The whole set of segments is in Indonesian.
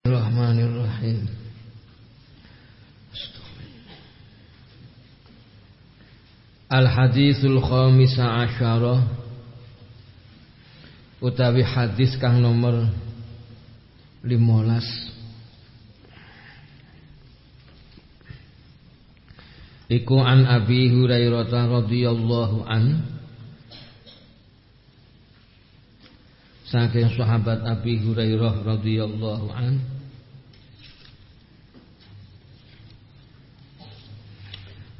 Bismillahirrahmanirrahim. Al-hadisul khamisa asyara utawi hadis kang nomor 15 Iku an Abi Hurairah radhiyallahu an. Saking sahabat Abi Hurairah radhiyallahu an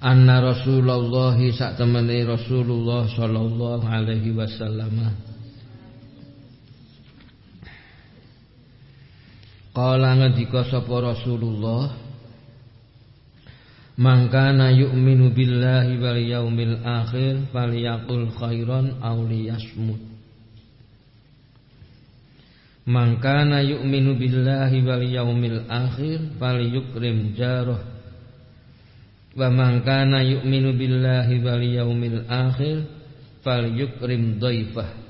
Anna Rasulullah sak temene Rasulullah sallallahu alaihi wasallam. Kala ngendika sapa Rasulullah? Mangkana yu'minu billahi wal yaumil akhir falyaqul khairan aw liyasmut. Man kana yu'minu billahi wal yaumil akhir falyukrim jarah wa man kana yu'minu billahi wal yaumil akhir falyukrim dhaifah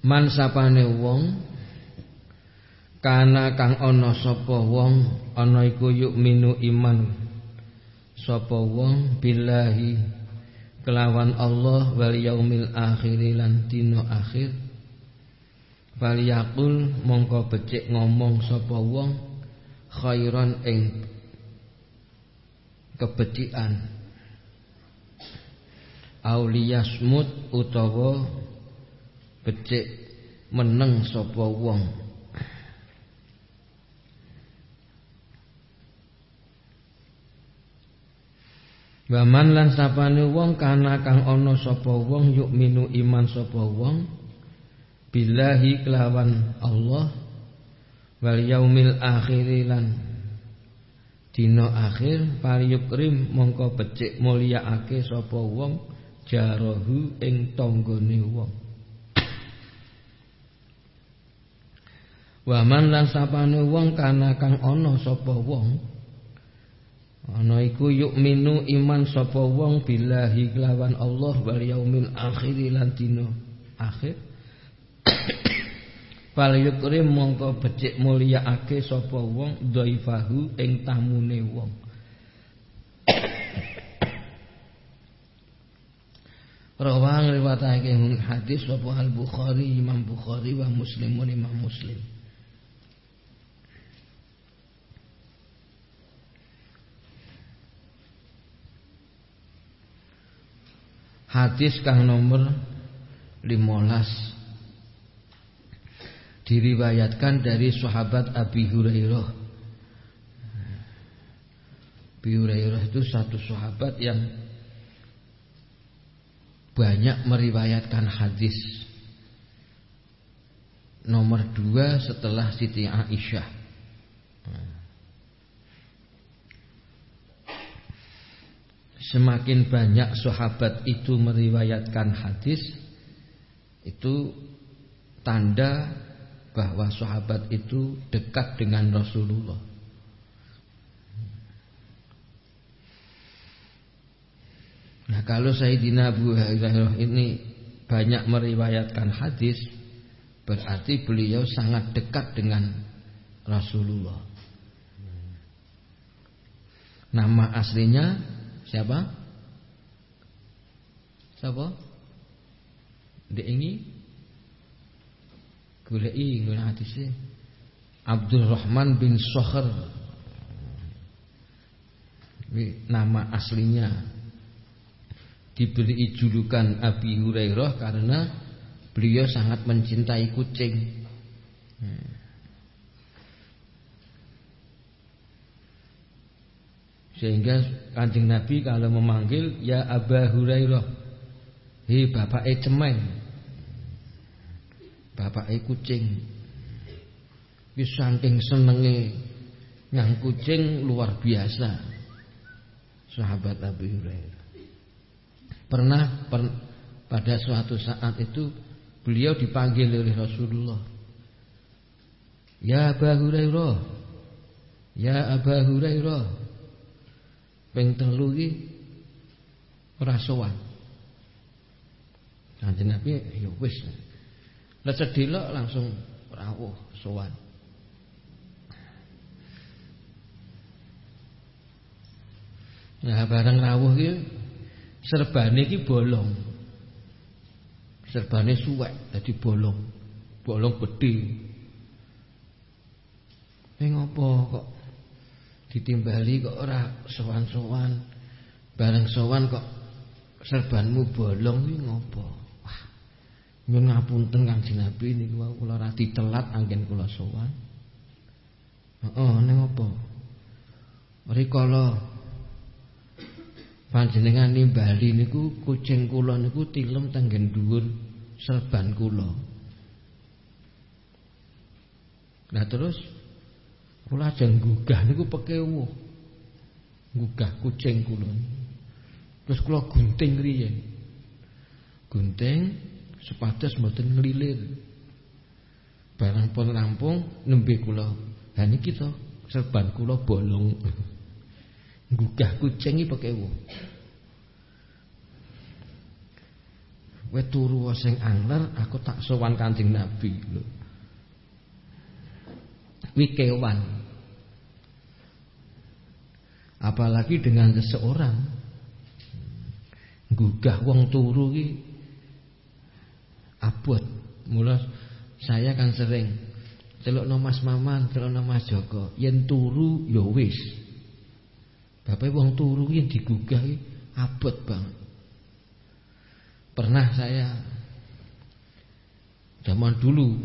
Man sapane wong Kana kang ana sapa wong ana iku minu iman sapa wong billahi kelawan Allah wal yaumil akhir lan dina akhir. Faliyakul mongko becik ngomong sapa wong khairan ing kebecikan. Auliyasmut utawa becik meneng sapa wong Waman lan sapane wong kana kang ana sapa wong yuk minu iman sapa wong billahi kelawan Allah wal yaumil akhir lan dina akhir pariyukrim mongko becik mulyaake sapa wong jarahu ing tanggane wong. Waman lan sapane wong kana kang ana sapa wong Ana iku minu iman sapa wong billahi lawan Allah wal yaumil akhir lan dina akhir. Fal yukrim mongko becik mulyaake sapa wong dhaifahu ing tamune wong. Rawang riwayatake hadis sapa Al Bukhari Imam Bukhari wa Muslimun Imam Muslim. Hadis kang nomor 15 diriwayatkan dari sahabat Abi Hurairah. Abi Hurairah itu satu sahabat yang banyak meriwayatkan hadis. Nomor dua setelah Siti Aisyah. Semakin banyak sahabat itu meriwayatkan hadis Itu tanda bahwa sahabat itu dekat dengan Rasulullah. Nah kalau Sayyidina Abu Hurairah ini banyak meriwayatkan hadis Berarti beliau sangat dekat dengan Rasulullah. Nama aslinya Siapa? Siapa? Ini Gulai gula hadisnya Abdul Rahman bin Soher nama aslinya Diberi julukan Abi Hurairah Karena beliau sangat mencintai kucing hmm. Sehingga kanjeng Nabi kalau memanggil Ya Aba Hurairah. Hei bapak e cemen Bapak e kucing. Wis saking senenge Yang kucing luar biasa. Sahabat Abu Hurairah. Pernah per, pada suatu saat itu Beliau dipanggil oleh Rasulullah. Ya Abu Hurairah. Ya Abu Hurairah. Ping telu iki ora sowan. Kanjeng Nabi ya wis. Lah cedhilok langsung rawuh sowan. Nah barang rawuh iki serbane bolong. Serbane suwek dadi bolong. Bolong gedhe. Ning apa kok ditimbali kok ora sowan-sowan. Bareng sowan kok serbanmu bolong iki ngopo? Wah. Nyun ngapunten Kanjeng Nabi niku kula ra ditelat anggen kula sowan. Heeh, ning apa? Rikala panjenengan nimbali niku kucing kula niku tilem tenggen dhuwur serban kula. Nah terus Kula ajeng gugah niku pekewuh. Gugah kucing kula. Terus kula gunting riyen. Gunting supados mboten nglilir. Barang pun rampung nembe kula. Ha niki to serban kula bolong. Gugah kucing iki pekewuh. Kowe turu sing angler aku tak sowan Kanjeng Nabi lho. Wikewan apalagi dengan seseorang. Gugah wong turu ki abot. Mula saya kan sering celuk Mas Maman celuk Mas Joko. Yen turu ya wis. Bapak wong turu yang digugah ki abot banget. Pernah saya zaman dulu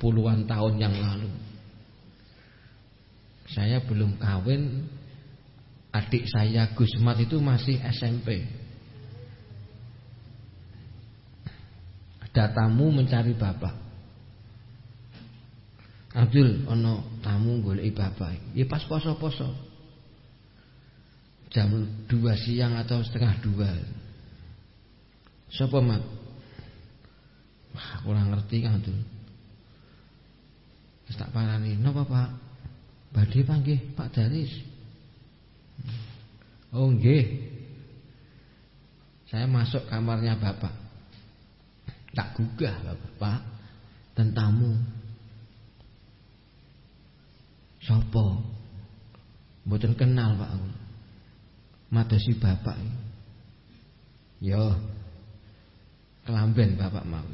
puluhan tahun yang lalu saya belum kawin adik saya Gusmat itu masih SMP. Ada tamu mencari bapak. Abdul ono tamu golek bapak. Ya pas poso-poso. Jam 2 siang atau setengah 2. Sopo mat? Wah, kurang ngerti kan. Wis tak parani, napa Pak? Badhe panggih Pak Daris. Oh nggih. Saya masuk kamarnya Bapak. Tak gugah Bapak, Pak. Dan tamu. Sopo? Mboten kenal Pak. Madosi Bapak. Yo. Kelamben Bapak mau.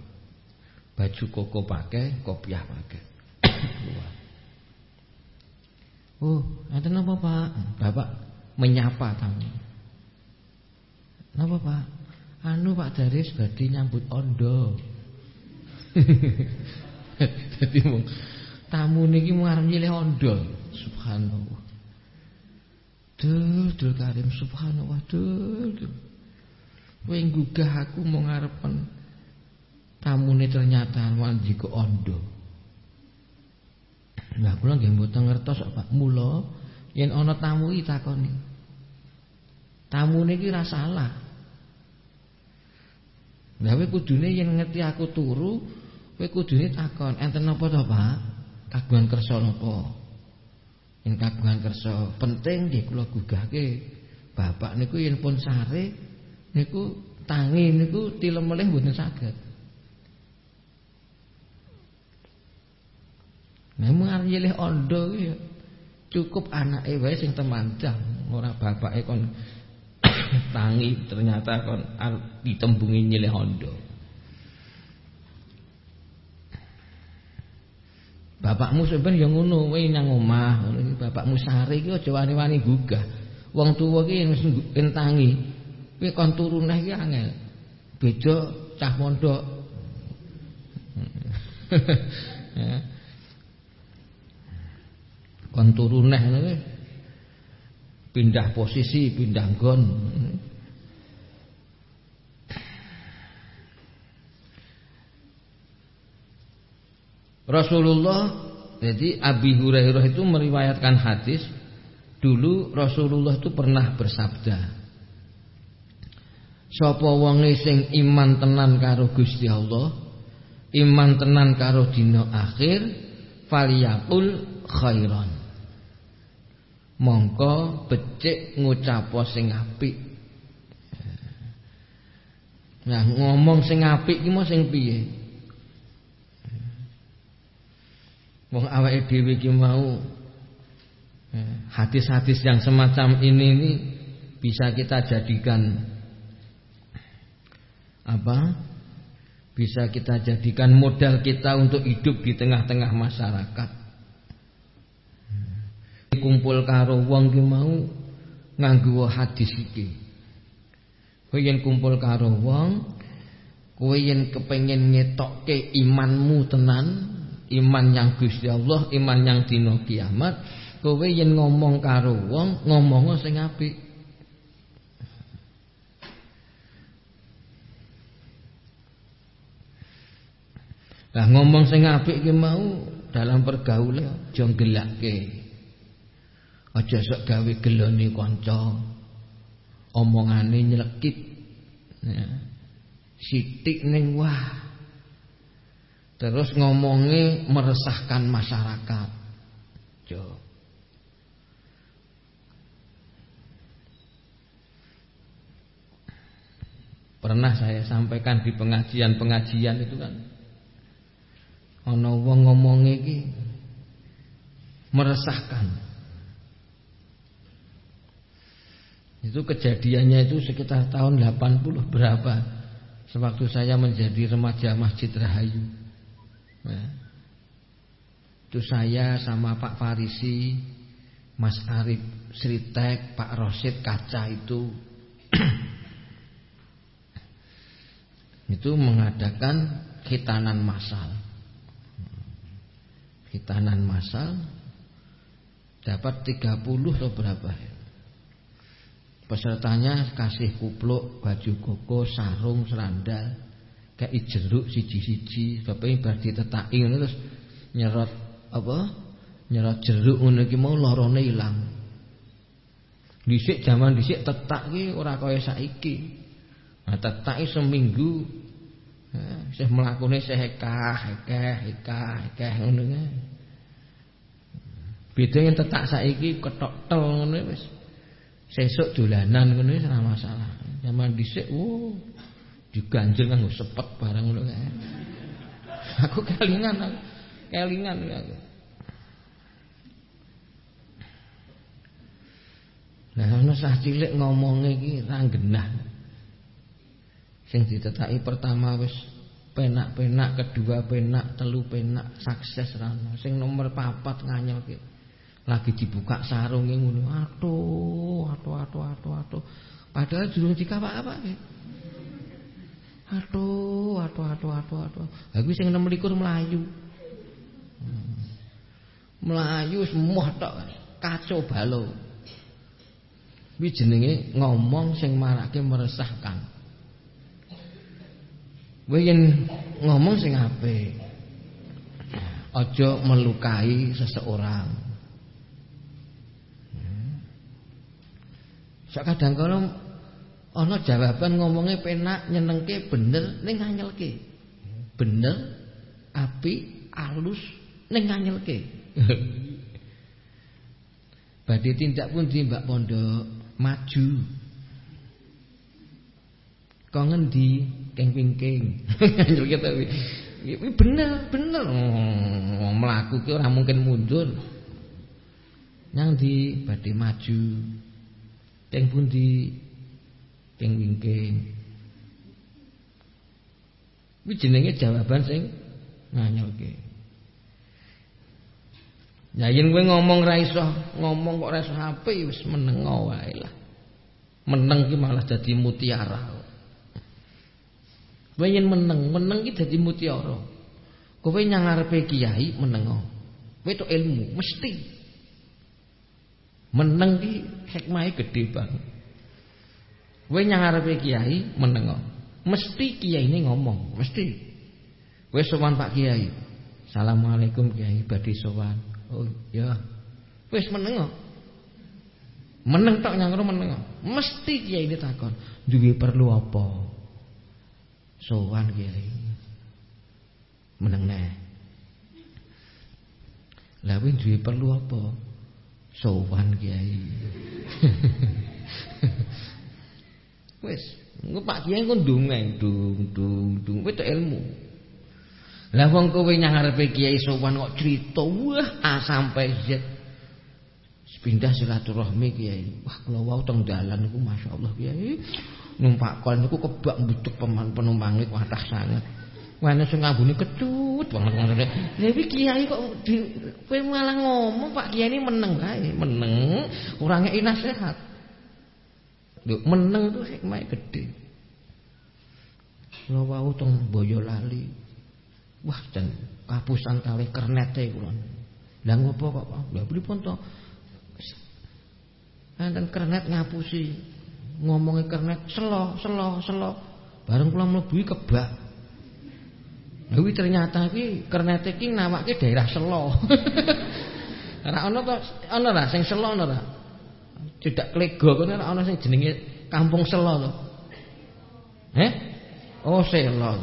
Baju koko pakai, kopiah pakai. oh, ada apa Pak? Bapak menyapa tamu. Napa Pak? Anu Pak Daris badhe nyambut ondo. Dadi mung tamu niki mung arep nyilih ondo. Subhanallah. Dul, dul Karim subhanallah, dul. dul. Kowe gugah aku mau ngarepen tamune ternyata wanjiko ondo. Lah kula nggih mboten ngertos Pak. Mula yen ana tamu iki takoni. Tamune iki ora salah. Lah kowe kudune yen ngerti aku turu, kowe kudune takon, enten napa to, Pak? Kagungan kersa napa? Yen kagungan kersa penting nggih kula gugahke. Bapak niku yen pun sare niku tangi niku tilem melih mboten saged. Memang arep ondo ya cukup anake wae sing temanjang, ora bapake kon tangi ternyata kon ditembungi nyilih hondo. Bapakmu sebenarnya yang ngono, kowe nang omah, bapakmu sare iki aja wani-wani gugah. Wong tuwa iki wis tangi. Kowe kon turu neh iki angel. Beda cah mondok. kon turu pindah posisi, pindah gon. Rasulullah jadi Abi Hurairah itu meriwayatkan hadis dulu Rasulullah itu pernah bersabda Sapa wonge sing iman tenan karo Gusti Allah iman tenan karo dina akhir faliyakul khairan. Mongko becik ngucapo sing apik. Nah, ngomong sing apik ki mau sing piye? Wong awake dhewe ki mau eh, hadis-hadis yang semacam ini ini bisa kita jadikan apa? Bisa kita jadikan modal kita untuk hidup di tengah-tengah masyarakat. Kumpul karo wong ki mau nganggo hadis iki. Kowe yen kumpul karo wong, kowe yen kepengin ngetokke imanmu tenan, iman yang Gusti Allah, iman yang dina kiamat, kowe yen ngomong karo wong, ngomong sing apik. Lah ngomong sing apik ki mau dalam pergaulan aja gelake. Aja sok gawe gelone kanca. Omongane nyelekit. Ya. Sitik ning wah. Terus ngomongnya meresahkan masyarakat. Jo. Pernah saya sampaikan di pengajian-pengajian itu kan ana wong ngomonge iki meresahkan. Itu kejadiannya itu sekitar tahun 80 berapa sewaktu saya menjadi remaja Masjid Rahayu. Nah, itu saya sama Pak Farisi, Mas Arif Sritek, Pak Rosid Kaca itu itu mengadakan khitanan massal hitanan masal dapat 30 atau berapa ya? Pesertanya kasih kupluk, baju koko, sarung, serandal, kayak jeruk siji-siji, tapi berarti tetaki terus nyerot apa? Nyerot jeruk ngono iki mau lorone ilang. Dhisik zaman dhisik tetak ki ora kaya saiki. Nah, tetak seminggu mlakune Syekh hekah, hekeh, hekah, hekeh ngono kae. Bedane tetak saiki ketok tel ngono wis. Sesuk dolanan ngono wis ora masalah. Zaman dhisik oh diganjel kanggo sepet barang ngono kae. Aku kelingan aku. Kelingan aku. Nah, ana sah cilik ngomonge iki ra genah. Sing ditetaki pertama wis penak-penak, kedua penak, telu penak, sukses rano. Sing nomor papat nganyelke. Lagi dibuka sarunge ngono. Aduh, aduh, aduh, aduh, aduh. Padahal durung dikawak-awak. Aduh, aduh, aduh, aduh, aduh. Lah kuwi sing 26 melayu. Hmm. Melayu semua tok kacau balau. Kuwi jenenge ngomong sing marake meresahkan. Kowe yen ngomong sing apik. Aja melukai seseorang. Sak kadang kala ana jawaban ngomongnya penak, nyenengke, bener ning nganyelke. Bener, api, alus ning nganyelke. Badhe tindak pun di Mbak Pondok maju. Kok ngendi? keng-keng. kita bener, bener. Oh, melaku ki ora mungkin mundur. Nang di badhe maju. Teng pundi? Teng wingking. Kuwi jenenge jawaban sing nganyelke. Ya yen kowe ngomong ra iso, ngomong kok ra iso apik wis menengo wae lah. Meneng ki malah dadi mutiara. Kowe yen meneng, meneng iki dadi mutiara. Kowe nyang ngarepe kiai menengo. Kowe itu ilmu mesti. Meneng ki hikmahe gedhe banget. Kowe nyang ngarepe kiai menengo. Mesti kiai ini ngomong, mesti. Kowe sowan Pak Kiai. Assalamualaikum Kiai badhe sowan. Oh, ya. Wis menengo. Meneng tok nyang menengo. Mesti kiai ini takon, duwe perlu apa? sowan kiai meneng neh Lah kuwi duwe perlu apa? Sowan Kiai. Wis, engko Pak Kiai engko ndongeng, dung dung dung wis ilmu. Lah wong kowe nyang ngarepe Kiai sowan kok crita wah A sampai Z. Pindah silaturahmi Kiai. Wah kula wau teng dalan niku masyaallah Kiai. Numpak kol niku kebak mbujuk penumpange kuatah sanget. Wene sing ngambune kecut banget ngono. Lha iki kiai kok kowe malah ngomong Pak Kiai ini meneng kae, meneng, ora ngeki nasihat. Lho meneng tuh hikmah gede. Lho wau teng Boyolali. Wah jan kapusan kalih kernete kula. Lah ngopo kok? Lah pripun to? Enten kernet ngapusi. Ngomongi kernet selo, selo, selo. Bareng kula mlebu kebak Kuwi ternyata iki Kernete iki nawake daerah Selo. Ora ana to ana ra sing Selo ana ra? Cedak Klego kene ora ana sing jenenge Kampung Selo to. Heh? Oh Selo.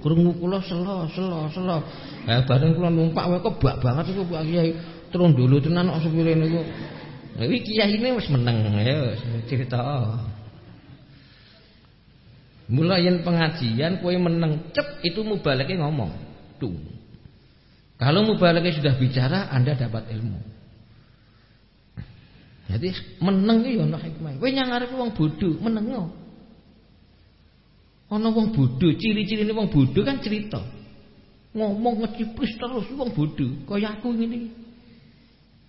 Krungu kula Selo, Selo, Selo. Eh bareng kula numpak wae kebak banget iku Pak Kiai. Terus dulu tenan kok sepire niku. Lah iki kiyaine wis meneng ya cerita. Mulai yang pengajian kue meneng cep itu mubalake ngomong. Tuh. Kalau mubalake sudah bicara, Anda dapat ilmu. Jadi meneng iki ana hikmah. Kowe nyang arep wong bodho, meneng Ana wong bodho, ciri-cirine wong bodho kan cerita. Ngomong ngecipris terus wong bodho, kaya aku ngene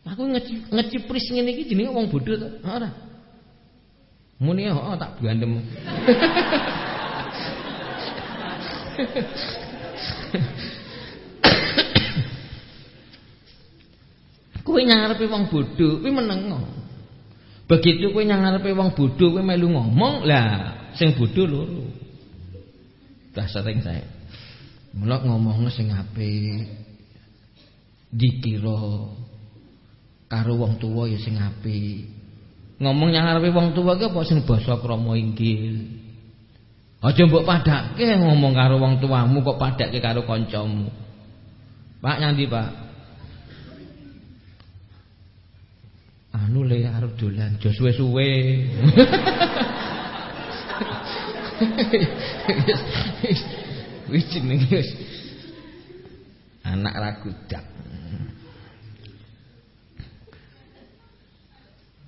Aku ngecipris ngene iki jenenge wong bodho to. Ora. Muni oh, tak bandem. kowe ngarepe wong bodho kuwi meneng begitu kowe ngarepe wong bodho kowe melu ngomong lah sing bodho loro. Dah sering saya mulak ngomong sing apik. Dikira karo wong tuwa ya sing apik. Ngomong nyang ngarepe wong tuwa ki apa sing basa krama inggil Aja mbok padake ngomong karo wong tuamu kok padake karo kancamu. Pak nyandi, Pak? Anu le arep dolan, aja suwe-suwe. Wis jenenge wis anak ragudak.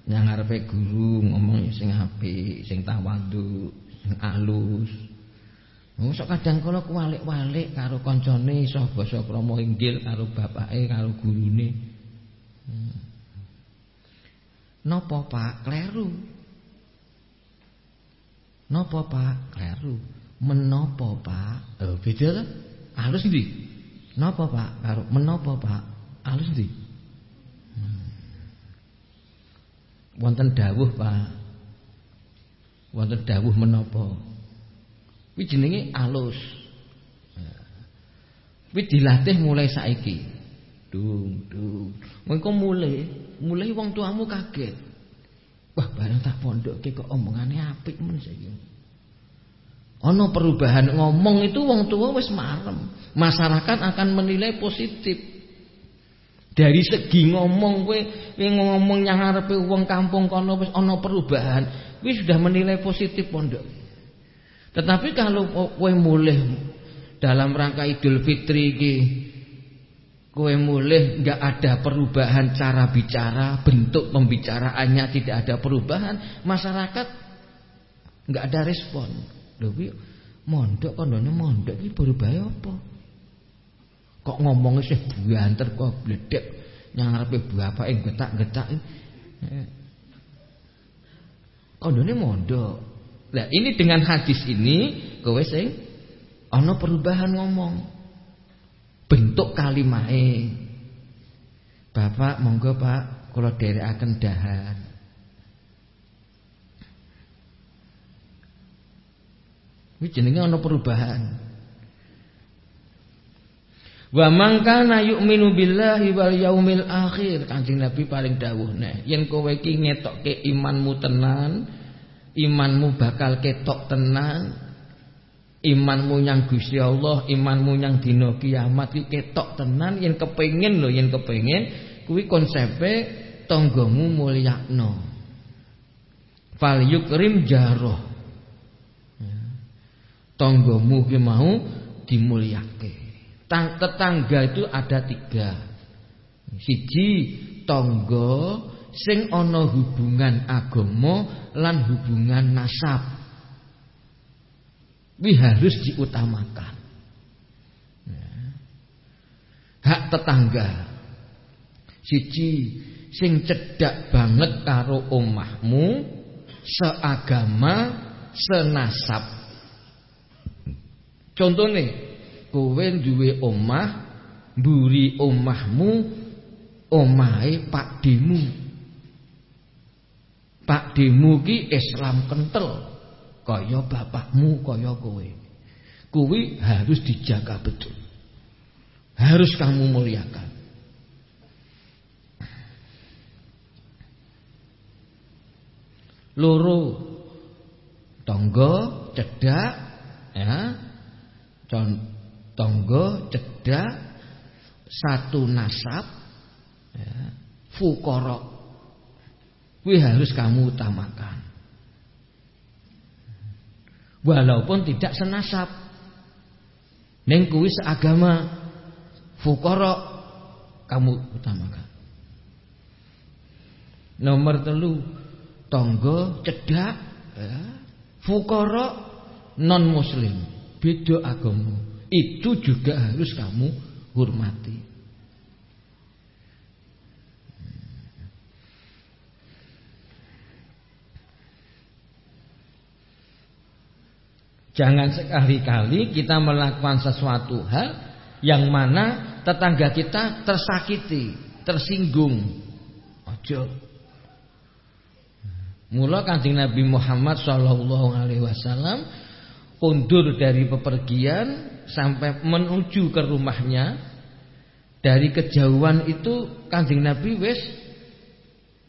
Yang ngarepe guru ngomong sing apik, sing tawadhu alus. Mosok kadang kala kuwalik-walik karo kancane iso basa krama inggil karo bapake karo gurune. Hmm. Napa Pak kleru? Napa Pak kleru? Menapa Pak? Oh beda to? Alus ndi? Napa Pak karo menapa Pak? Alus ndi? Hmm. Wonten dawuh Pak wonten dawuh menapa? Kuwi jenenge alus. Kuwi dilatih mulai saiki. Dung dung. Mengko mulai mulai wong tuamu kaget. Wah bareng tak pondokke kok omongane apik men saiki. Ana perubahan ngomong itu wong tua wis marem. Masyarakat akan menilai positif. Dari segi ngomong kowe ngomong yang ngarepe wong kampung kono wis ana perubahan Wis sudah menilai positif pondok. Tetapi kalau kowe mulih dalam rangka Idul Fitri iki kowe mulih enggak ada perubahan cara bicara, bentuk pembicaraannya tidak ada perubahan, masyarakat enggak ada respon. Kuwi mondok kandane mondok iki berubah apa? Kok ngomongnya sih buanter kok bledek nyang ngarepe bapake getak-getak. Kondone mondok. Nah, ini dengan hadis ini kowe sing ana perubahan ngomong. Bentuk kalimahe. Bapak monggo Pak kula dherekaken dahan. Kuwi jenenge ana perubahan. Wa man kana yu'minu billahi wal yaumil akhir. Kanjeng Nabi paling dawuh nek yen kowe iki ngetokke imanmu tenan, imanmu bakal ketok tenan. Imanmu yang Gusti Allah, imanmu yang dina kiamat iki ketok tenan yen kepengin lho yen kepengin kuwi konsepe tanggamu mulyakno. Fal yukrim jaroh. Ya. Tanggamu ki mau dimulyake. Tetangga itu ada tiga. Siji tangga sing ana hubungan agama lan hubungan nasab. Ini harus diutamakan. Ya. Hak tetangga. Siji sing cedak banget karo omahmu, seagama, senasab. Contohnya, kowe duwe omah, mburi omahmu, omahe Pak Demu. Pak Demu ki Islam kental kaya bapakmu kaya kowe. Kuwi harus dijaga betul. Harus kamu muliakan. Loro tonggo cedak ya. Tonggo cedak satu nasab ya. Fukorok Kuwi harus kamu utamakan walaupun tidak senasab. Neng kuwi seagama fukara kamu utamakan. Nomor telu tonggo cedak ya, fukara non muslim beda agama itu juga harus kamu hormati. Jangan sekali-kali kita melakukan sesuatu hal yang mana tetangga kita tersakiti, tersinggung. Ojo. Mula Kanjeng Nabi Muhammad sallallahu alaihi wasallam undur dari pepergian sampai menuju ke rumahnya. Dari kejauhan itu Kanjeng Nabi wis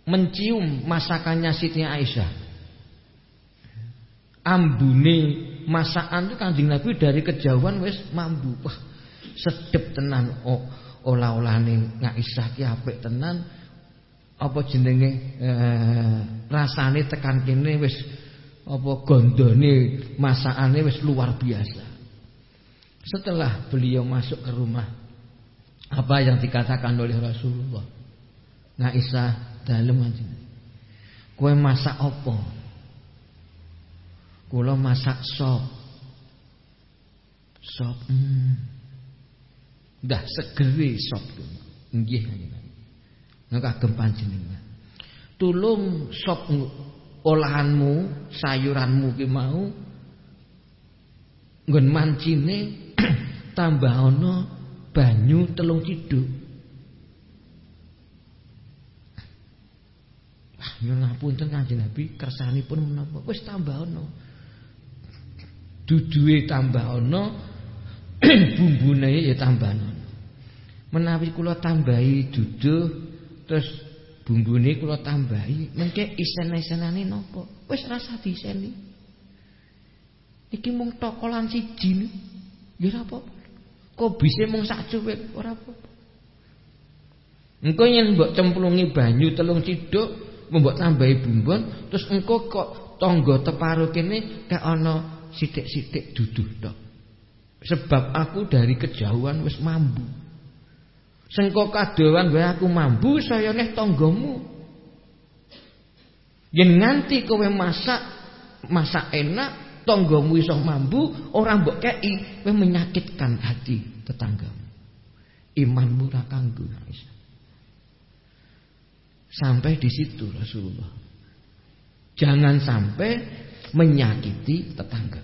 mencium masakannya Siti Aisyah. Ambune masakan itu Kanjeng Nabi dari kejauhan wis mambu. Wah, sedep tenan oh, olah-olahane Aisyah ki apik tenan. Apa jenenge eh, rasane tekan kene wis apa gondone masakane wis luar biasa. Setelah beliau masuk ke rumah apa yang dikatakan oleh Rasulullah? Aisyah dalem kanjeng. Kowe masak apa? Kula masak sop. Sop. Hmm. Dah segeri sop Nggih Nek kagem panjenengan. Tulung sop olahanmu, sayuranmu ki mau nggon mancine tambah ana banyu telung ciduk. Wah, nyuwun ngapunten Kanjeng Nabi kersanipun menapa? Wis tambah ana duduhe tambah ana bumbune ya tambah ana menawi kula tambahi duduh terus bumbune kula tambahi mengke isen-isenane napa? Wis rasa diseni. Iki mung tokolan siji ya ora apa kok bisa mung sak cuwit ora apa engko yen mbok cemplungi banyu telung ciduk mbok tambahi bumbon terus engko kok tangga teparo kene kek ana sidik-sidik duduh tok. Sebab aku dari kejauhan wis mambu. Sengko kadowan wae aku mambu saya neh tanggamu. Yen nganti kowe masak masak enak tanggamu iso mambu orang mbok kei menyakitkan hati tetanggamu. Imanmu ra kanggo Sampai di situ Rasulullah. Jangan sampai menyakiti tetangga.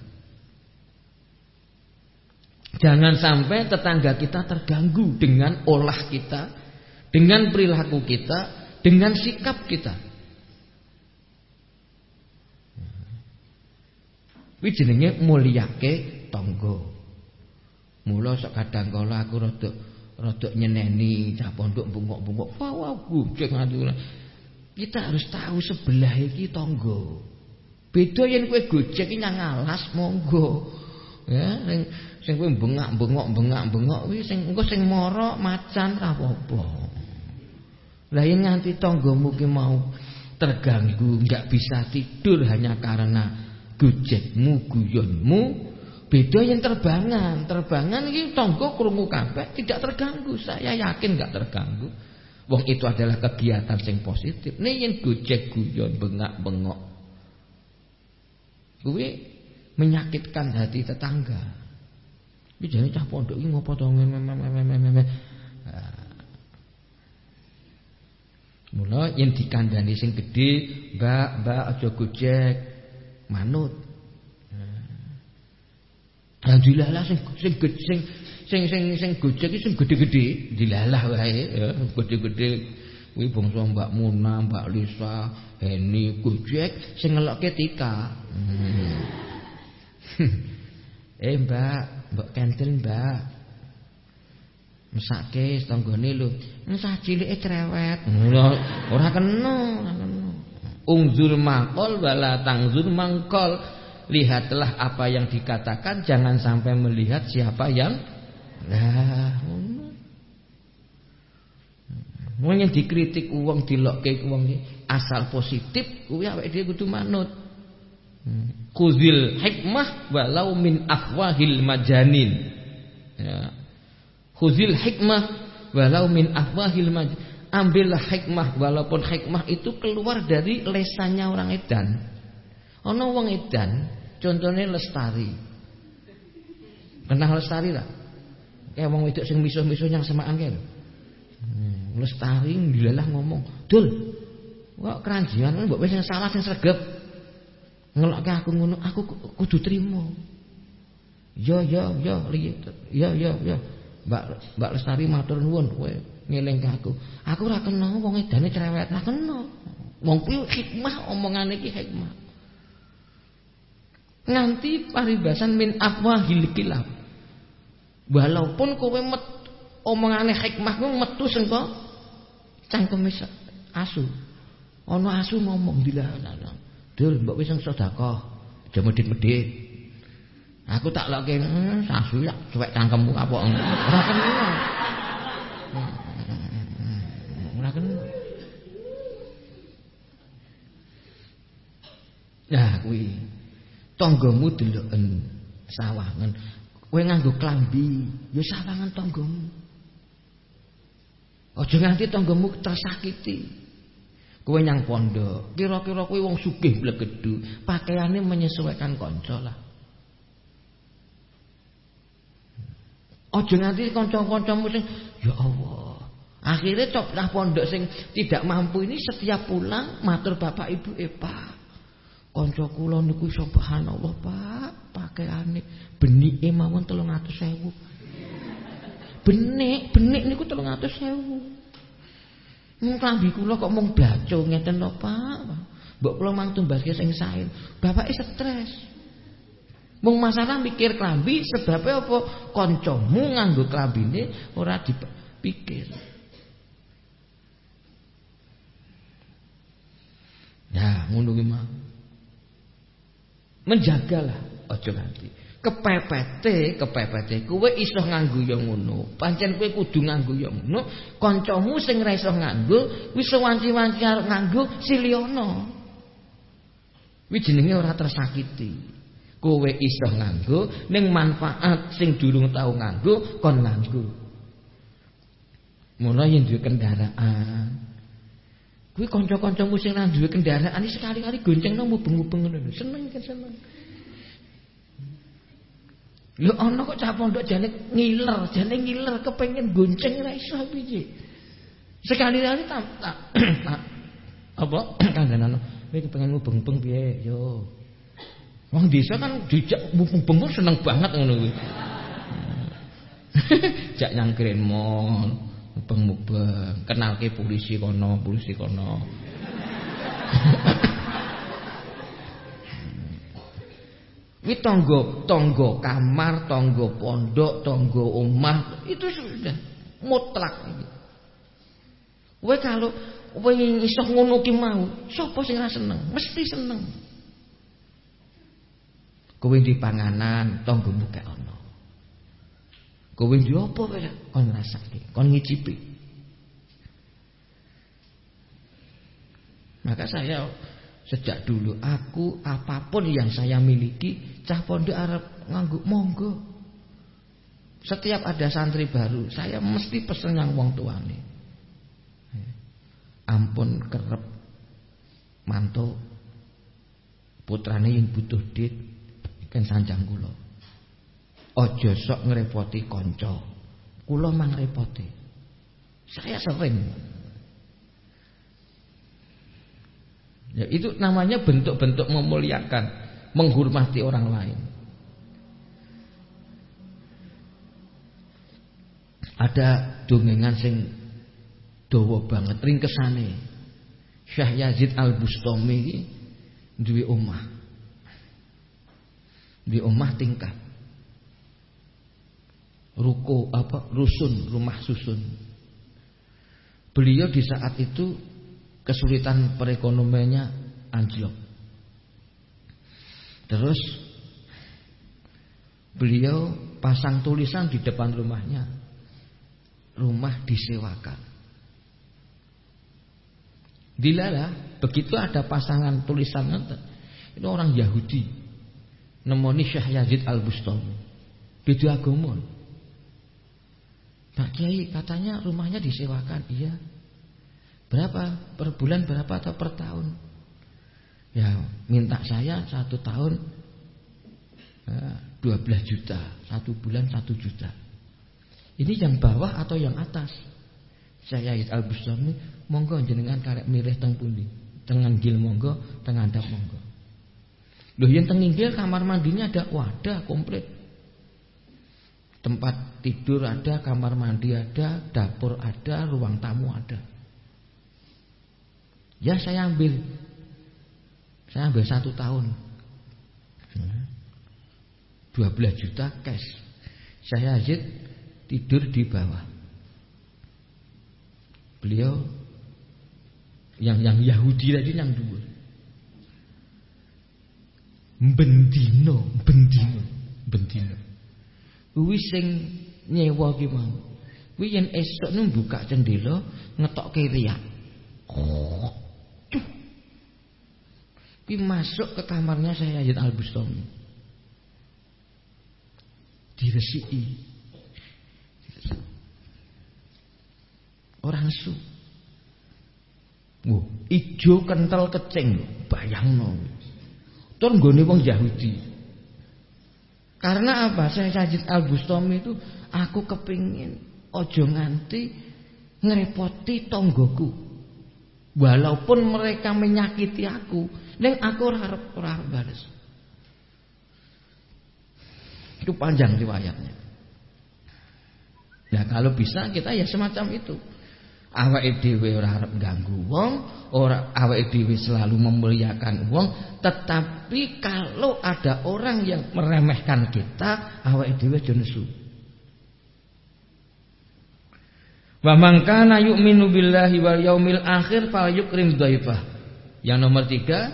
Jangan sampai tetangga kita terganggu dengan olah kita, dengan perilaku kita, dengan sikap kita. Kuwi jenenge mulyake tangga. Mula sok kadang kala aku rada rada nyeneni cah pondok bungok-bungok. Wah, wah, Kita harus tahu sebelah iki tangga. Beda yen kowe gojek nyang alas monggo. Ya, sing sing kuwi bengak-bengok bengak-bengok kuwi sing engko sing mara macan ra apa-apa. Lah yen nganti tanggamu ki mau terganggu, enggak bisa tidur hanya karena gojekmu, guyonmu, beda yang terbangan. Terbangan iki tangga krungu kabeh tidak terganggu. Saya yakin enggak terganggu. Wong itu adalah kegiatan sing positif. Nih yang gojek guyon bengak-bengok. Kuwi menyakitkan hati tetangga. Iki jane cah pondok iki ngopo to Mula yen dikandani sing gedhe, Mbak, Mbak aja gojek, manut. Alhamdulillah lah sing sing sing sing sing sing gojek sing gede-gede dilalah wae ya, gede-gede kuwi bangsa Mbak Muna, Mbak Lisa, Heni gojek sing ngelokke Tika. Eh Mbak, Mbak Kentil Mbak. mesake tanggane lho mesah cilike cerewet ora kena ora kena ungzur maqal wala tangzur mangkol lihatlah apa yang dikatakan jangan sampai melihat siapa yang Wong yang dikritik uang dilokke uang asal positif kuwi awake dhewe kudu manut. Kuzil hikmah walau min afwahil majanin. Ya. Hikmah walau min afwahil maj. Ambillah hikmah walaupun hikmah itu keluar dari lesannya orang edan. Ono wong edan, contohnya lestari. Kenal lestari lah. Kayak wong wedok sing misuh-misuh yang semaan kae hmm, Lestari dilalah ngomong, "Dul, kok keranjian mbok wis sing salah sing sregep." Ngelokke aku ngono, aku kudu trimo. Yo yo yo, yo yo yo. Mbak Mbak Lestari matur nuwun kowe ngelingke aku. Aku ora kena wong edane cerewet, ora kena. Wong kuwi hikmah omongane iki hikmah. Nganti paribasan min afwahil kilab. Walaupun kowe met omongane hikmah kuwi metu sengko cangkeme asu. Ana asu ngomong dilalah. Dul mbok wis sedekah. Aja medhit-medhit. Aku tak lokke hmm, sasu ya cuek cangkemmu apa ora kena. Ora kena. Nah kuwi tanggamu deloken sawangan. Kowe nganggo klambi, ya sawangan tanggamu. Aja nganti tanggamu tersakiti. Kowe nyang pondok, kira-kira kowe wong sugih blegedu, pakaiane menyesuaikan kanca lah. Aja nganti kanca-kancamu sing ya Allah. Akhirnya nah pondok sing tidak mampu ini setiap pulang matur bapak ibu eh pak Kanca kula niku subhanallah Pak, pakaiane benike mawon 300.000. Benik, benik niku 300.000. Mung klambi kula kok mung baca ngeten lho Pak. Mbok kula mang tumbaske sing sae. Bapake stres. Mung masalah mikir klambi sebabnya apa? Kancamu nganggo klambine ora dipikir. Nah, ngono ki mah. Menjagalah aja nganti kepepete, kepepete kowe iso nganggo ya ngono. Pancen kowe kudu nganggo ya ngono. Kancamu sing ora iso nganggo, wis wanci-wanci arep nganggo siliono. Kuwi jenenge ora tersakiti. kowe iso nganggo ning manfaat sing durung tau nganggo kon nganggo mula yen duwe kendaraan kuwi kanca-kancamu sing nang duwe kendaraan iki sekali-kali goncengno mubeng-mubeng ngono seneng kan seneng Lho ana kok cah pondok jane ngiler, jane ngiler kepengin gonceng ora iso piye. Sekali-kali tak tak apa kandhanan kowe kepengin mubeng-mubeng piye yo. Wong desa kan dijak mumpung seneng banget ngono kuwi. Jak nyangkren mall, mubeng-mubeng, kenalke polisi kono, polisi kono. Ini tonggo, tonggo kamar, tonggo pondok, tonggo omah, itu sudah mutlak. Kowe kalau kowe iso ngono ki mau, sapa sing ora seneng? Mesti seneng. Kowe di panganan, tanggamu kek ana. Kowe ndi apa kaya kon ngrasake, kon ngicipi. Maka saya sejak dulu aku apa pun yang saya miliki cah pondok Arab nganggo monggo. Setiap ada santri baru, saya mesti pesen yang wong tuane. Ampun kerep mantu putrane yang butuh dit kan sanjang kula. Aja sok ngrepoti kanca. Kula mang repoti. Saya sering. Ya, itu namanya bentuk-bentuk memuliakan, menghormati orang lain. Ada dongengan sing dawa banget ringkesane. Syah Yazid Al-Bustami duwe omah. Duwe omah tingkat. Ruko apa rusun, rumah susun. Beliau di saat itu kesulitan perekonomiannya anjlok. Terus beliau pasang tulisan di depan rumahnya rumah disewakan. Dilala, begitu ada pasangan tulisan itu orang Yahudi. Nemoni Syekh Yazid Al-Bustami. Beda agama. Pak Kiai katanya rumahnya disewakan. Iya. Berapa? Per bulan berapa atau per tahun? Ya minta saya satu tahun 12 eh, juta Satu bulan satu juta ini yang bawah atau yang atas? Saya Al Bustami monggo jenengan karek milih teng pundi? Tengan gil monggo, tengah dap monggo. Loh yang tenginggil kamar mandinya ada wadah komplit. Tempat tidur ada, kamar mandi ada, dapur ada, ruang tamu ada. Ya saya ambil. Saya ambil satu tahun. 12 juta cash. Saya Yazid tidur di bawah. Beliau yang yang Yahudi tadi yang dua. Bendino, bendino, bendino. Kuwi sing nyewa ki mau. Kuwi yen esuk nu buka jendela ngetokke riak. Oh. Kuwi masuk ke kamarnya saya Yazid Al-Bustami. Diresiki Orang su. Oh, ijo kental kecing, bayangno. Tur nggone wong Yahudi. Karena apa? Saya Sajid Al Bustami itu aku kepingin ojo nganti ngerepoti tonggoku. Walaupun mereka menyakiti aku, neng aku arep ora balas. Itu panjang riwayatnya. Ya kalau bisa kita ya semacam itu awake dhewe ora arep ganggu wong, ora awake dhewe selalu memuliakan wong, tetapi kalau ada orang yang meremehkan kita, awake dhewe aja nesu. Wa man kana yu'minu billahi wal yaumil akhir falyukrim dhaifah. Yang nomor tiga,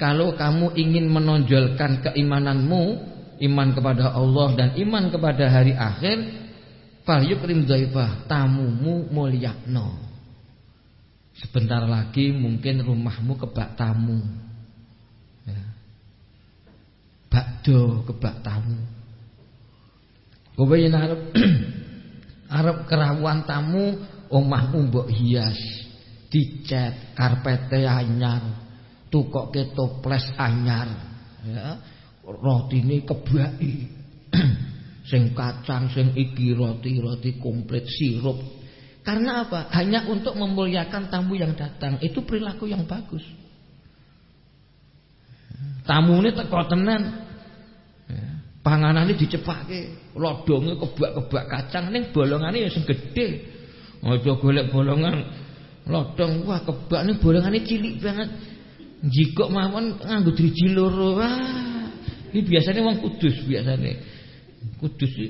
kalau kamu ingin menonjolkan keimananmu, iman kepada Allah dan iman kepada hari akhir, Fal yukrim dhaifah, tamumu mulyakno. Sebentar lagi mungkin rumahmu kebak tamu. Ya. Bakdo kebak tamu. Kowe yen arep arep kerawuan tamu, omahmu mbok hias, dicat, karpete anyar, tukoke toples anyar, ya. Rotine kebaki. sing kacang, sing iki roti-roti komplit sirup. Karena apa? Hanya untuk memuliakan tamu yang datang. Itu perilaku yang bagus. Tamu ini teko tenan. Panganan ini dicepake, lodongnya kebak-kebak kacang ning bolongane ya sing gedhe. Aja golek bolongan lodong wah kebak ning bolongane cilik banget. Jikok mawon nganggo driji loro. Wah, ini biasanya wong kudus biasanya. Kudus iki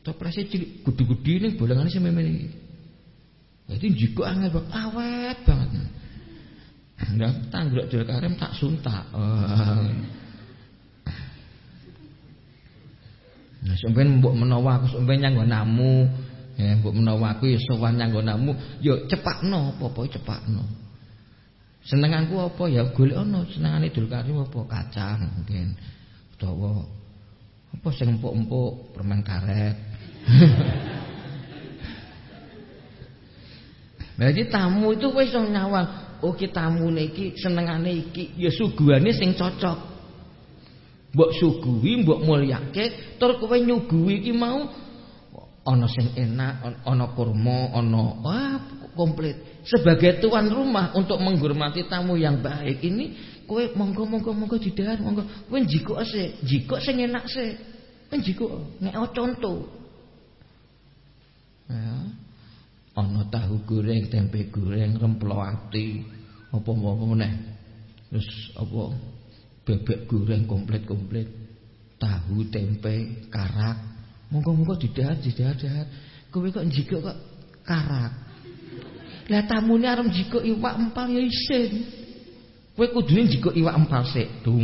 toplese cilik gede-gede ning bolongane sing memene Jadi jiko angel awet banget. Ndak tanggrok dhewe karem tak suntak. Sampeyan mbok menawa aku sampeyan nyanggo namu, ya mbok menawa aku ya sowan nyanggo namu, ya cepakno apa-apa cepakno. Senenganku apa ya golek ana senengane Idul Karim apa kacang mungkin. Utawa apa sing empuk-empuk permen karet. Jadi tamu itu wis nyawang. Oh ki tamune iki senengane iki ya suguhane sing cocok. Mbok suguhi mbok mulyake tur kowe nyuguhi iki mau ana sing enak ana kurma ana wah komplit. Sebagai tuan rumah untuk menghormati tamu yang baik ini kowe monggo monggo monggo didahar monggo. Kowe njikuk sik njikuk sing enak sik. Kowe njikuk nek conto. Ya. Ana tahu goreng tempe goreng remplo ati apa-apa meneh. Terus apa bebek goreng komplit-komplit, tahu, tempe, karak. Monggo-monggo didahar, didahar. Kowe kok njikuk kok karak. Lah tamune arep njikuk iwak empal ya isin. Kowe kudune njikuk iwak empal sik. Dung.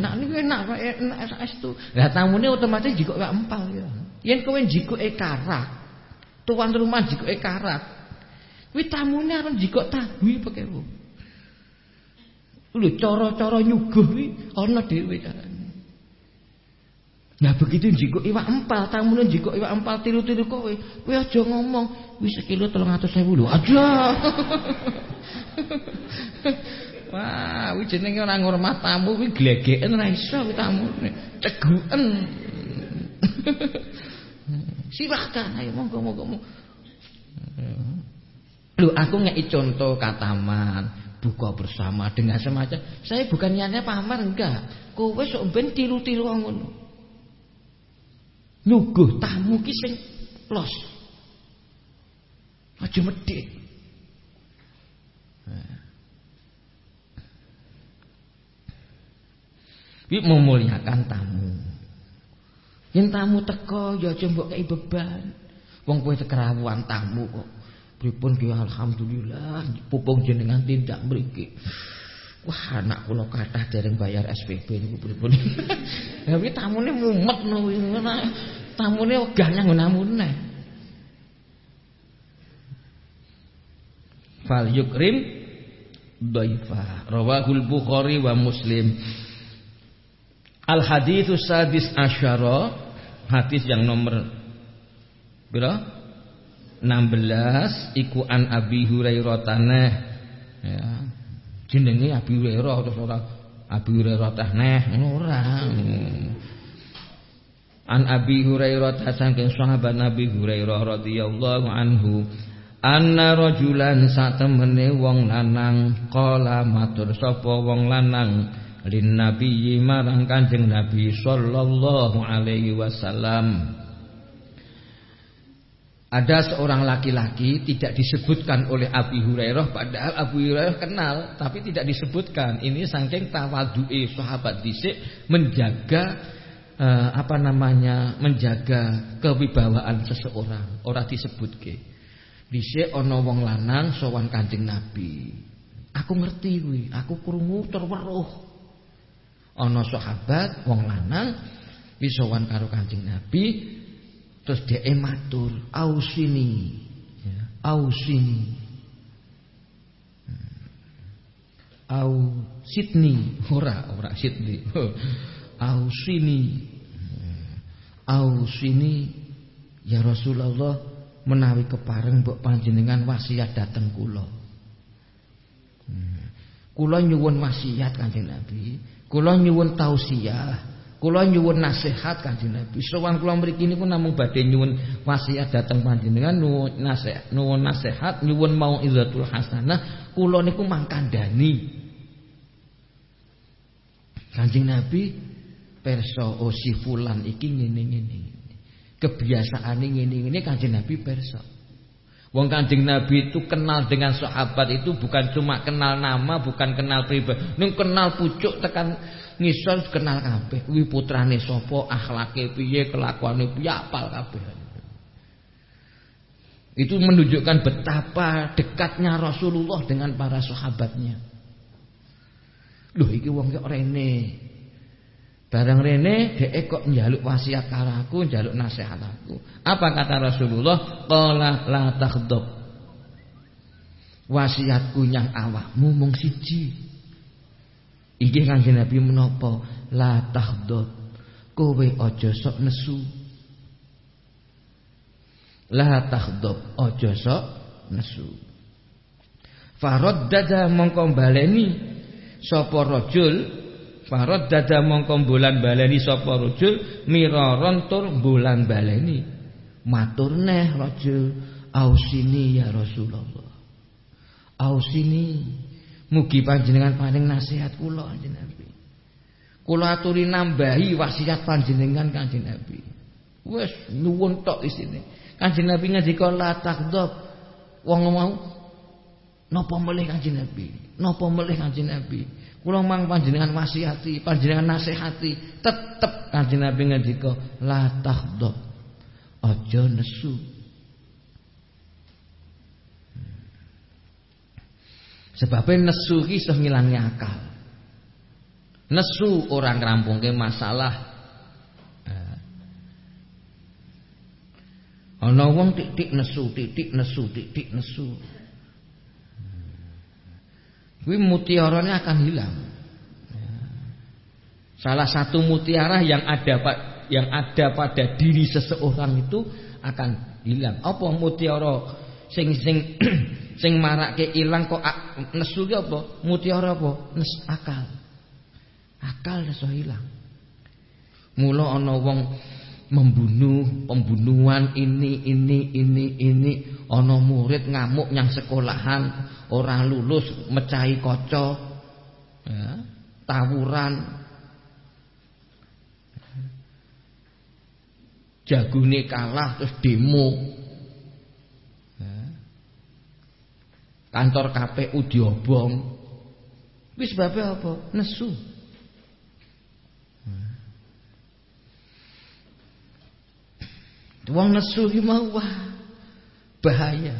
Nak niku enak kok enak saestu. Lah tamune otomatis njikuk iwak empal ya. Yen kowe njikuke karak, tuan rumah njikuke karak. Kuwi tamune arep njikuk tahu apa kewo. Lho cara-cara nyuguh kuwi ana dhewe carane. Nah begitu njikuk iwak empal, tamune njikuk iwak empal tiru-tiru kowe. Kowe aja ngomong wis sekilo 300.000 lho. Aja. Wah, kuwi jenenge ora ngurmat tamu kuwi glegeken ora iso kuwi tamune. Ceguken. Silahkan ayo monggo monggo. Lho aku ngeki contoh kataman buka bersama dengan semacam saya bukan niatnya pamer enggak kowe sok ben tiru-tiru ngono nyuguh tamu ki sing los aja medhit Wi memuliakan tamu. Yen tamu teko ya aja mbok kei beban. Wong kowe kerawuan tamu kok. Pripun ki alhamdulillah pupung jenengan tindak mriki. Wah anak kula kathah dereng bayar SPP niku pripun. Tapi tamune mumet no tamune wegah nyang namune. Fal yukrim dhaifa. Rawahul Bukhari wa Muslim. Al haditsus sadis asyara hadis yang nomor berapa? 16 iku an Abi Hurairah tanah ya. Jenenge Abi Hurairah terus ora Abi Hurairah tanah ora. An Abi Hurairah saking sahabat Nabi Hurairah radhiyallahu anhu anna rajulan satemene wong lanang qala matur sapa wong lanang lin nabi marang Kanjeng Nabi sallallahu alaihi wasallam ada seorang laki-laki tidak disebutkan oleh Abi Hurairah padahal Abu Hurairah kenal tapi tidak disebutkan. Ini saking tawadu'i sahabat dhisik menjaga eh, apa namanya? menjaga kewibawaan seseorang. Ora disebutke. Dhisik ana wong lanang sowan Kanjeng Nabi. Aku ngerti kuwi, aku krungu terweruh. Ana sahabat wong lanang wis sowan karo Kanjeng Nabi Terus dia ematur, ausini, ya, ausini, au Sydney, ora ora Sydney, ausini, hmm. ausini, ya Rasulullah menawi kepareng mbok panjenengan wasiat dateng kula. Hmm. Kula nyuwun wasiat Kanjeng Nabi, kula nyuwun tausiah Kula nyuwun nasihat Kanjeng Nabi. Sowan kula mriki niku namung badhe nyuwun wasiat dhateng panjenengan nuwun nasihat, nuwun nasihat, nyuwun mau'izatul hasanah. Kula niku mangkandani. Kanjeng Nabi perso oh si fulan iki ngene-ngene. Kebiasaane ngene-ngene Kanjeng Nabi perso. Wong Kanjeng Nabi itu kenal dengan sahabat itu bukan cuma kenal nama, bukan kenal pribadi, ning kenal pucuk tekan ngisor kenal kabeh kuwi putrane sapa akhlake piye kelakuane piye apal kabeh itu menunjukkan betapa dekatnya Rasulullah dengan para sahabatnya loh iki wong kok rene Barang rene dhek kok njaluk wasiat karo aku, njaluk nasihat aku. Apa kata Rasulullah? Qala la takhdab. Wasiatku nyang awakmu mung siji. Iki Kanjeng Nabi menapa? La takhdab. Kowe aja sok nesu. La takhdab, aja sok nesu. Faraddada mongko baleni sapa rajul Farad dada mongko bulan baleni sapa rajul miraron tur bulan baleni. Matur neh rajul ausini ya Rasulullah. Ausini mugi panjenengan paring nasihat kula kanjeng Nabi. Kula aturi nambahi wasiat panjenengan kanjeng Nabi. Wes nuwun tok isine. Kanjeng Nabi ngendika la takdzab. Wong mau napa melih kanjeng Nabi? Napa melih kanjeng Nabi? Kula mang panjenengan wasihati, panjenengan nasihati, tetep Kanjeng Nabi ngendika la tahdab. Aja nesu. Sebabnya nesu ki iso ngilangi akal. Nesu orang rampungke masalah. Eh. Ana wong titik nesu, titik nesu, titik nesu. Kuwi mutiaranya akan hilang. Salah satu mutiara yang ada yang ada pada diri seseorang itu akan hilang. Apa mutiara sing sing sing marake ilang kok nesu ki apa? Mutiara apa? Nes akal. Akal iso hilang. Mula ana wong membunuh, pembunuhan ini ini ini ini ana murid ngamuk yang sekolahan orang lulus mecahi kaca ya, tawuran jagune kalah terus demo ya. Kantor KPU diobong wis sebab apa nesu Wong nesu ki mau wah bahaya.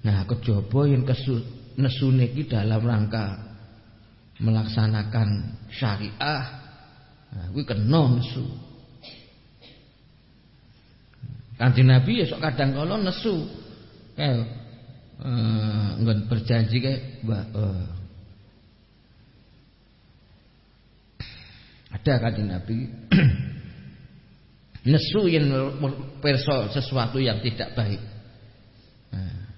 Nah, kejaba yen kesu nesune iki dalam rangka melaksanakan syariah. Nah, kuwi kena nesu. Kanjeng Nabi ya sok kadang kala nesu. Kayak eh berjanji kayak eh, ada kanjeng Nabi nesu yang perso sesuatu yang tidak baik. Nah.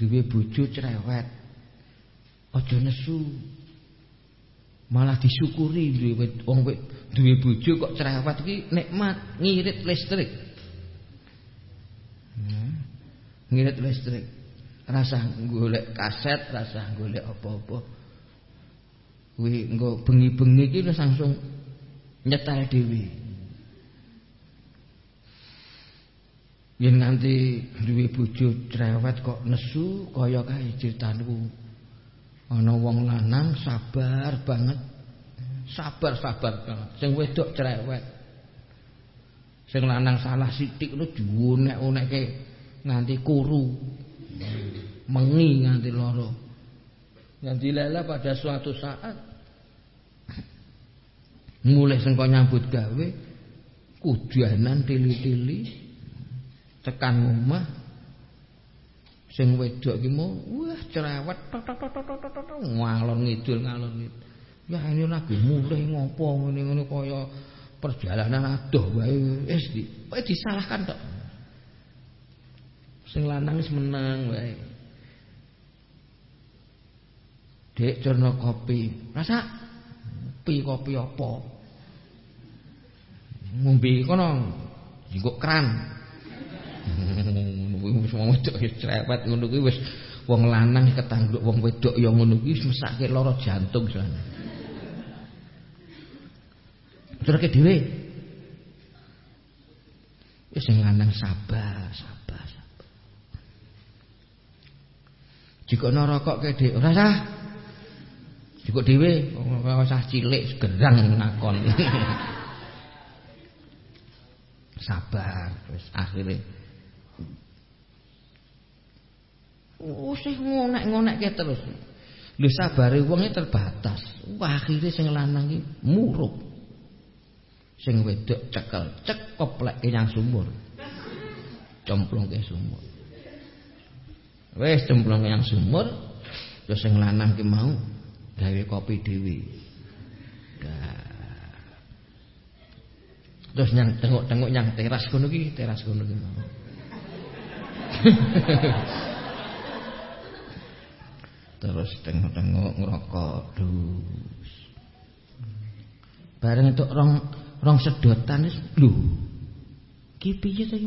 Duwe bojo cerewet. Aja nesu. Malah disyukuri duwe wong duwe bojo kok cerewet iki nikmat, ngirit listrik. Hmm. Ngirit listrik. Rasa golek kaset, rasa golek apa-apa. Kuwi engko bengi-bengi iki langsung nyetel dhewe. Yen nganti duwe bojo cerewet kok nesu kaya kae critaniku. Ana wong lanang sabar banget. Sabar-sabar banget. Sing wedok cerewet. Sing lanang salah sithik lu diunek-unekke nganti kuru. Mengi nganti loro. Yang dilala pada suatu saat mulai sengko nyambut gawe kudanan tili-tili tekan omah sing wedok mau wah cerewet tok tok tok tok tok tok ngalor ngidul ngalor ngidul ya ini lagi mulai ngopo ngene ngene kaya perjalanan adoh wae wis di wae disalahkan tok sing lanang wis menang wae Dek cerna kopi. Rasa kopi kopi apa? Ngombe kono. Jingkuk keran. Wis wong wedok wis cerewet ngono kuwi wis wong lanang ketangguk wong wedok ya ngono kuwi wis mesake lara jantung soalnya. Terus dhewe. Wis sing lanang sabar, sabar, sabar. Jika ana rokok ke dhek ora sah. Jika dhewe ora usah cilik gerang ngakon. sabar, wis akhirnya Oh, sih ngonek-ngonekke terus. Lho sabare wonge terbatas. Wah, akhire sing lanang muruk. Sing wedok cekel, cek koplekke yang sumur. Cemplungke sumur. Wes cemplungke yang sumur, terus sing lanang ki mau gawe kopi dhewe. Terus nyang tengok-tengok nyang teras kono ki, teras kono ki mau. Terus tengok-tengok ngerokok dus. Bareng entuk rong rong sedotan wis lho. Ki piye ta iki?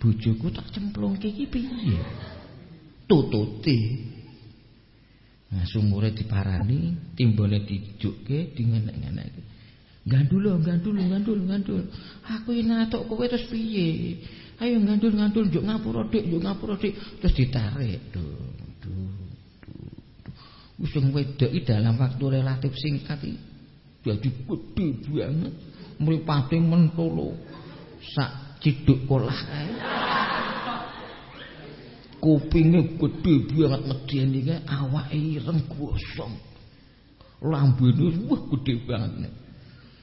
Bojoku tak cemplungke iki piye? Tututi. Nah, sumure diparani, timbole dijukke, dingenek-ngenek. Gandul gandul, gandul, gandul. Aku ini natok kowe terus piye? Ayo gandul, gandul, njuk ngapura dik, njuk ngapura dik. Terus ditarik. Duh, duh, duh. Wis wedok dalam waktu relatif singkat iki jadi gede banget. Mripate mentolo. Sak ciduk kolah kae. Kupinge gede banget medeni kae, awake ireng gosong. Lambene wah gede banget.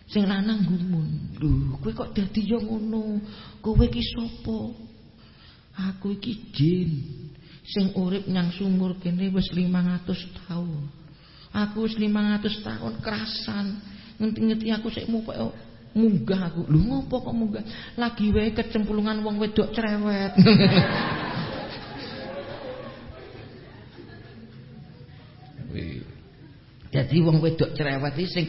Sing lanang gumun. Lho, kowe kok dadi yo ngono? Kowe iki sapa? Aku iki jin sing urip nyang sumur kene wis 500 tahun. Aku wis 500 tahun kerasan. Ngenti-ngenti aku sik munggah aku. Lho ngopo kok munggah? Lagi wae kecemplungan wong wedok cerewet. Jadi wong wedok cerewet iki sing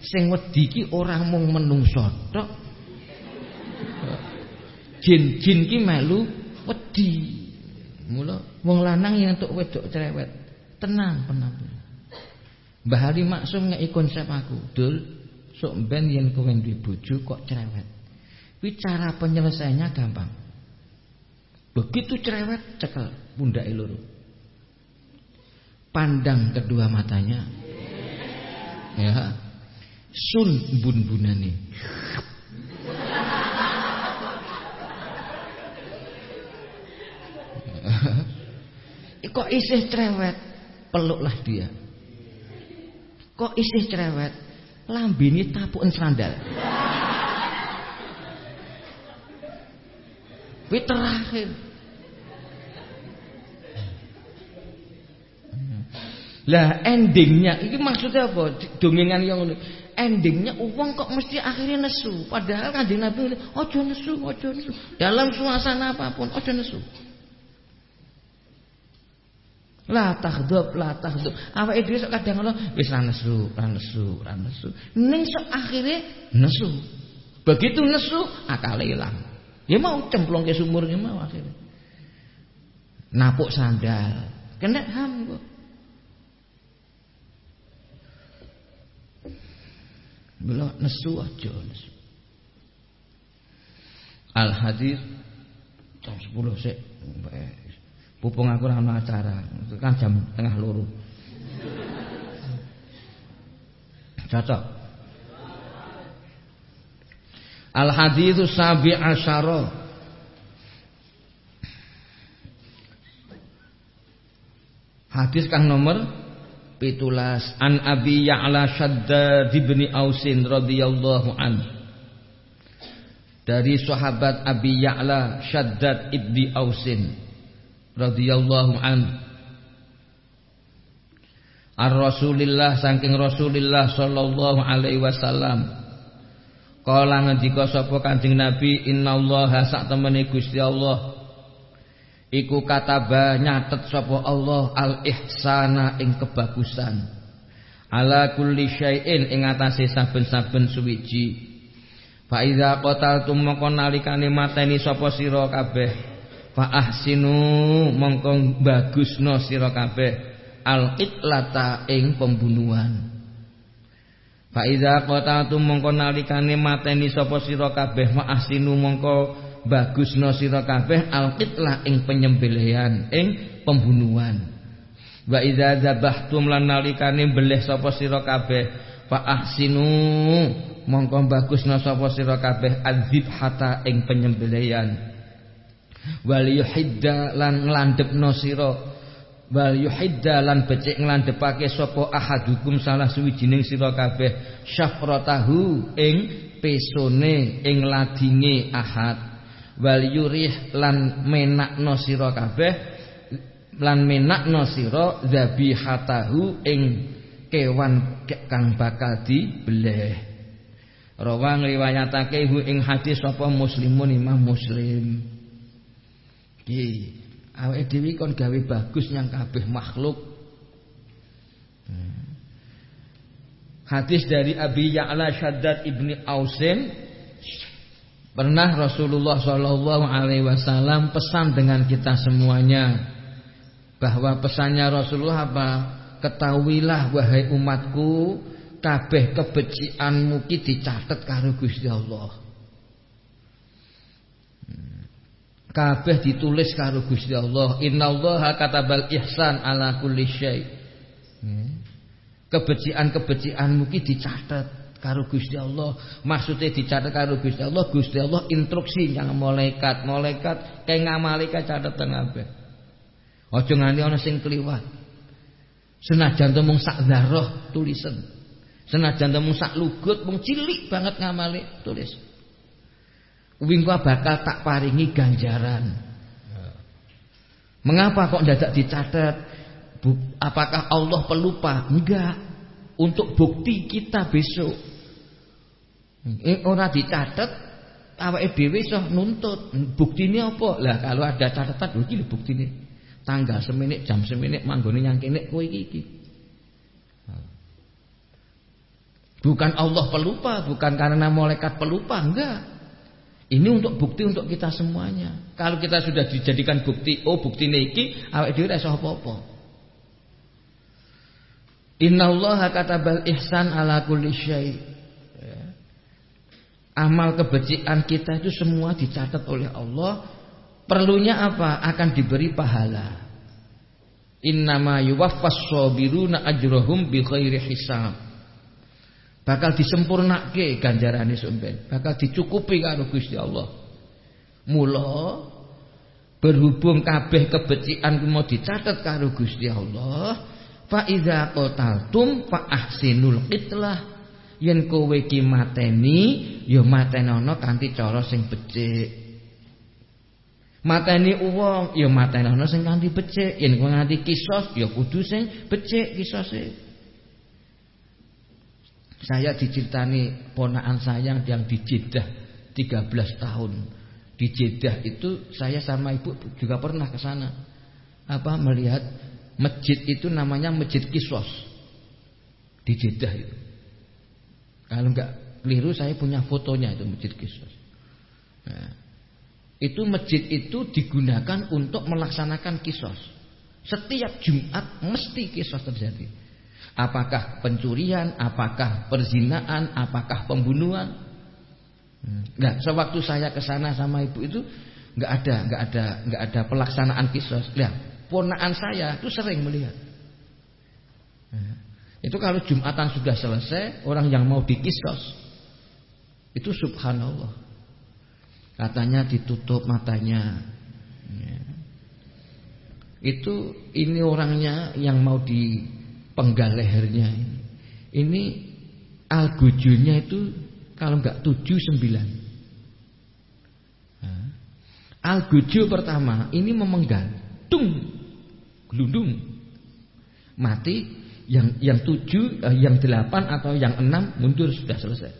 sing wedi iki ora mung menungso tok. Jin-jin ki melu wedi. Mula wong lanang yang entuk wedok cerewet, tenang penampil. Mbah Ali Maksum ngeki konsep aku, Dul, sok ben yen kowe duwe bojo kok cerewet. Kuwi cara penyelesaiannya gampang. Begitu cerewet cekel pundake loro. Pandang kedua matanya. Ya, sun bun-bunane. Kok isih cerewet, peluklah dia. Kok isih cerewet, lambene tapuken sandal. Kuwi terakhir. Lah endingnya ini maksudnya apa? Dongengan yang ini endingnya uang kok mesti akhirnya nesu. Padahal kan Nabi ojo nesu, ojo nesu. Dalam suasana apa pun ojo nesu. La takhdub, la takhdub. Awake dhewe sok kadang ngono wis nesu, ra nesu, ra nesu. Ning sok akhire nesu. Begitu nesu akal ilang. Ya mau cemplung ke sumur ki mau akhirnya. Napuk sandal. Kena ham. Belok nesu aja nesu. Al hadis jam 10 sik. Pupung aku ana acara. Kan jam tengah loro. Cocok. Al haditsu sabi asyara. Hadis kang nomor pitulas an Abi Ya'la Shaddad bin Ausin radhiyallahu an dari sahabat Abi Ya'la Shaddad ibni Ausin radhiyallahu an Ar Rasulillah saking Rasulillah sallallahu alaihi wasallam. Kala ngendika sapa Kanjeng Nabi innallaha sak temene Gusti Allah Iku kataba nyatet sapa Allah al ihsana ing kebagusan. Ala kulli syai'in ing atase saben-saben suwiji. Fa iza qataltum mongko nalikane mateni sapa sira kabeh. Fa ahsinu mongko bagusno sira kabeh. Al qitlata ing pembunuhan. Fa iza qataltum mongko nalikane mateni sapa sira kabeh. Fa ahsinu mongko bagusno sira kabeh alqitlah ing penyembelihan ing pembunuhan. Wa idza dzabhtum lan nalikane belih sapa sira kabeh fa ahsinu mongko bagusno sapa sira kabeh adzibhata ing penyembelihan. Wal yuhidda lan nglandhepno sira wal yuhidda lan becik nglandhepake sapa ahadukum salah suwijining sira kabeh syafratahu ing pesone ing ladinge ahad wal yurih lan menakno sira kabeh lan menakno sira dzabihatahu ing kewan kang bakal dibeleh Rawang riwayatake hu ing hadis sapa muslimun Imam Muslim. Ki, awake dhewe kon gawe bagus nyang kabeh makhluk. Hmm. Hadis dari Abi Ya'la Shaddad ibni Ausin Pernah Rasulullah Shallallahu Alaihi Wasallam pesan dengan kita semuanya bahwa pesannya Rasulullah apa? Ketahuilah wahai umatku kabeh kebecikanmu ki dicatet karo Gusti Allah. Kabeh ditulis karo Gusti Allah. Innallaha katabal ihsan ala kulli syai. Hmm. Kebecikan-kebecikanmu ki dicatet karo Gusti Allah. Maksudnya dicatat karo Gusti Allah, Gusti Allah instruksi yang malaikat, malaikat kayak ngamalika catatan kabeh. Aja nganti ana sing kliwat. Senajan to sak zarah tulisan. Senajan temu sak lugut mung cilik banget ngamali tulis. Wingko bakal tak paringi ganjaran. Mengapa kok dadak dicatat? Apakah Allah pelupa? Enggak. Untuk bukti kita besok. Eh, ora dicatat awake dhewe iso nuntut. Buktine apa? Lah kalau ada catatan iki lho buktine. Tanggal semenit jam semenit manggone nyang kene kowe iki iki. Bukan Allah pelupa, bukan karena malaikat pelupa, enggak. Ini untuk bukti untuk kita semuanya. Kalau kita sudah dijadikan bukti, oh bukti iki awake dhewe iso apa-apa. Innallaha katabal ihsan ala kulli syai. Amal kebajikan kita itu semua dicatat oleh Allah. Perlunya apa? Akan diberi pahala. Innama yuwaffas sabiruna ajrahum bighairi hisab bakal disempurnake ganjarane sampean bakal dicukupi karo Gusti Allah mula berhubung kabeh kebecikan mau dicatat karo Gusti Allah fa iza qataltum fa ahsinul qitlah yen kowe ki mateni ya matenono kanthi cara sing becik mateni uwong ya matenono sing kanthi becik yen kowe nganti kisos ya kudu sing becik kisose saya diceritani ponaan saya yang di Jeddah 13 tahun. Di Jeddah itu saya sama ibu juga pernah ke sana. Apa melihat masjid itu namanya Masjid Kisos. Di Jeddah itu. Kalau enggak keliru saya punya fotonya itu Masjid Kisos. Nah, itu masjid itu digunakan untuk melaksanakan kisos. Setiap Jumat mesti kisos terjadi. Apakah pencurian, apakah perzinaan, apakah pembunuhan? Nah, sewaktu saya ke sana sama ibu itu nggak ada, nggak ada, nggak ada pelaksanaan kisos. Lihat, ponaan saya itu sering melihat. Nah, itu kalau jumatan sudah selesai, orang yang mau dikisos itu subhanallah. Katanya ditutup matanya. Ya. Itu ini orangnya yang mau di penggal lehernya ini. Ini itu kalau enggak tujuh sembilan. Nah, algojo pertama ini memenggal, tung, gelundung, mati. Yang yang tujuh, eh, yang delapan atau yang enam mundur sudah selesai.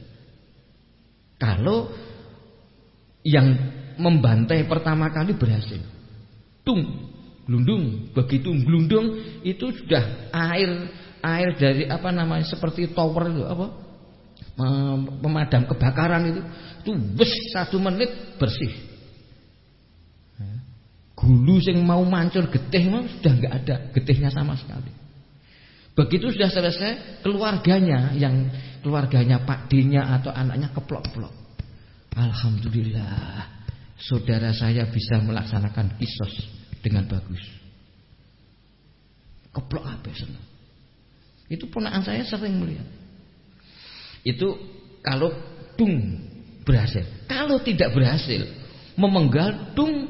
Kalau yang membantai pertama kali berhasil, tung, glundung. Begitu glundung itu sudah air air dari apa namanya seperti tower itu apa? pemadam kebakaran itu itu bes satu menit bersih. Gulu yang mau mancur getih mah sudah nggak ada getihnya sama sekali. Begitu sudah selesai keluarganya yang keluarganya Pak D-nya atau anaknya keplok-keplok. Alhamdulillah saudara saya bisa melaksanakan kisos dengan bagus. Keplok apa senang. Itu ponaan saya sering melihat. Itu kalau dung berhasil. Kalau tidak berhasil, memenggal dung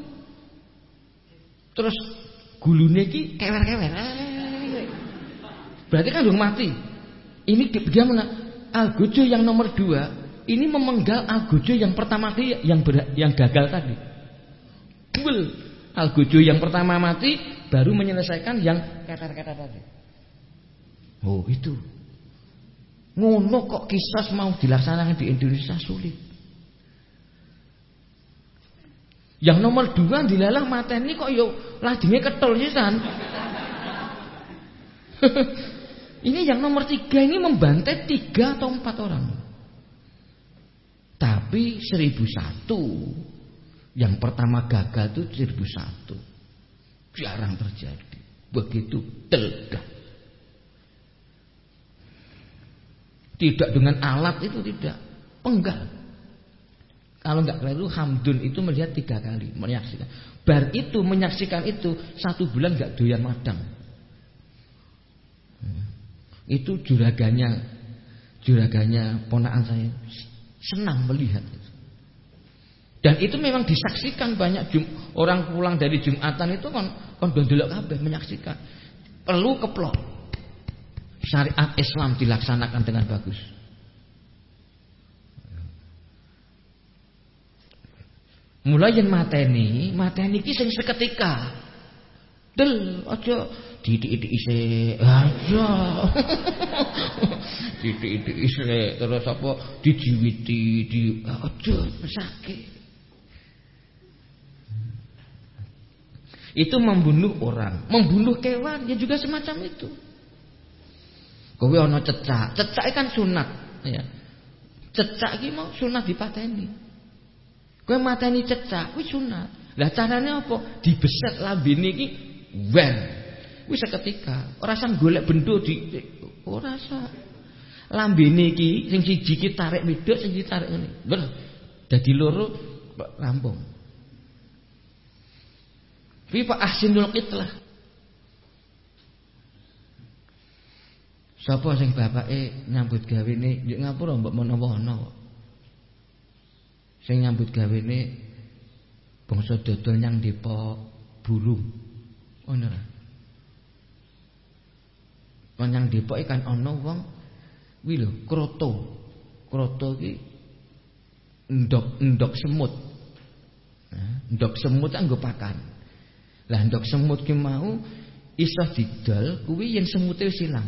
terus gulune iki kewer-kewer. Berarti kan belum mati. Ini dia mana? Algojo yang nomor dua ini memenggal Algojo yang pertama tadi yang ber, yang gagal tadi. Duel. Algojo yang pertama mati baru menyelesaikan yang kata-kata tadi. Oh itu. Ngono kok kisah mau dilaksanakan di Indonesia sulit. Yang nomor dua dilalah ini kok yo lajengnya ketol sisan. ini yang nomor tiga ini membantai tiga atau empat orang. Tapi seribu satu yang pertama gagal itu seribu satu jarang terjadi. Begitu teledak. Tidak dengan alat itu tidak. Penggal. Kalau nggak keliru Hamdun itu melihat tiga kali menyaksikan. Bar itu menyaksikan itu satu bulan nggak doyan madang. Itu juraganya juraganya ponaan saya senang melihat. Dan itu memang disaksikan banyak jum, orang pulang dari Jumatan itu kan kon dondelok kabeh menyaksikan. Perlu keplok. Syariat Islam dilaksanakan dengan bagus. Mulai yang mateni, mateni ki sing seketika. Del aja didik-didik ise aja. didik-didik ise terus apa dijiwiti di aja sakit. Itu membunuh orang, membunuh kewan ya juga semacam itu. Kowe ana cecak, cecak kan sunat, ya. Cecak iki mau sunat dipateni. Kowe mateni cecak kuwi sunat. Lah carane apa? Dibeset lambene iki wer. Kuwi seketika, ora sang golek bendo di ora sa. Lambene iki sing siji tarik wedok, sing siji tarik ngene. Ber. Dadi loro rampung. Fi fa ahsinul qitlah. Sapa sing bapake nyambut gawene njuk ngapura mbok menawa-ana kok. Sing nyambut gawene bangsa dodol nyang Depok burung. Ngono ra. Nyang Depok kan ana wong kuwi lho kroto. Kroto iki ndok-ndok semut. ndok semut anggo pakan. Lah ndok semut ki mau iso didol kuwi yen semute wis ilang.